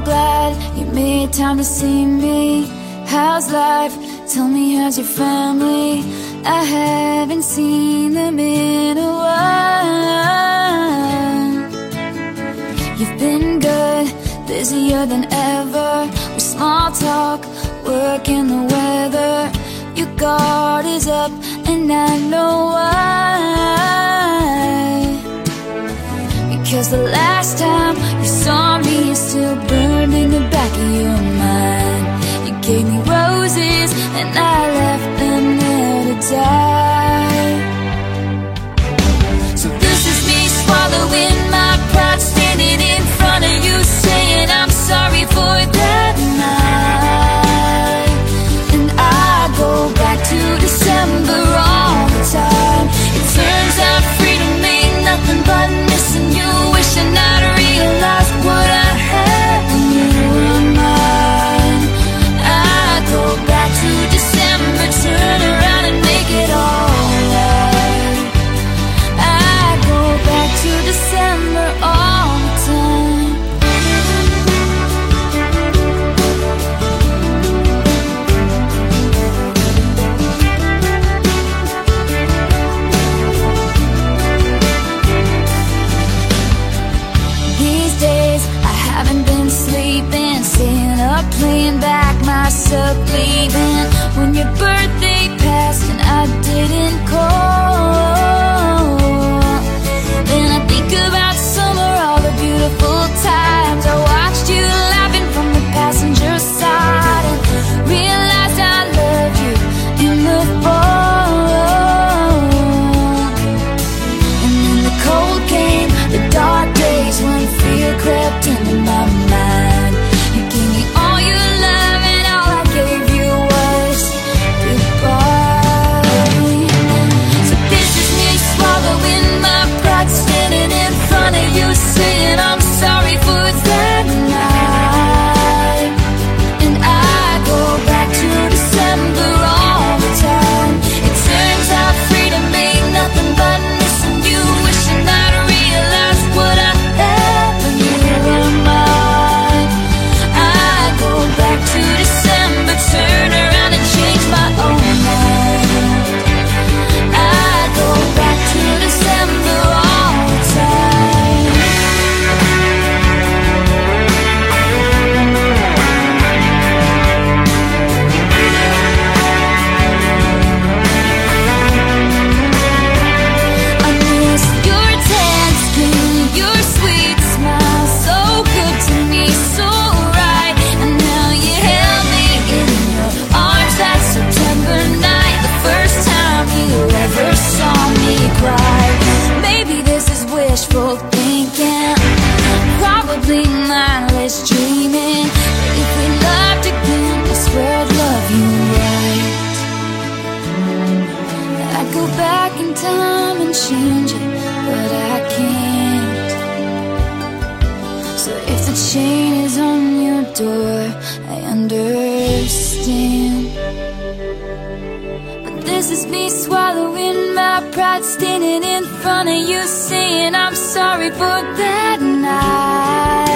glad you made time to see me. How's life? Tell me, how's your family? I haven't seen them in a while. You've been good, busier than ever. With small talk, work, and the weather. Your guard is up, and I know why. Because the last time you saw the back. haven't been sleeping, staying up, playing back myself, leaving when your birthday passed and I didn't call. chain is on your door, I understand. But this is me swallowing my pride, standing in front of you, saying I'm sorry for that night.